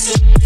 Peace.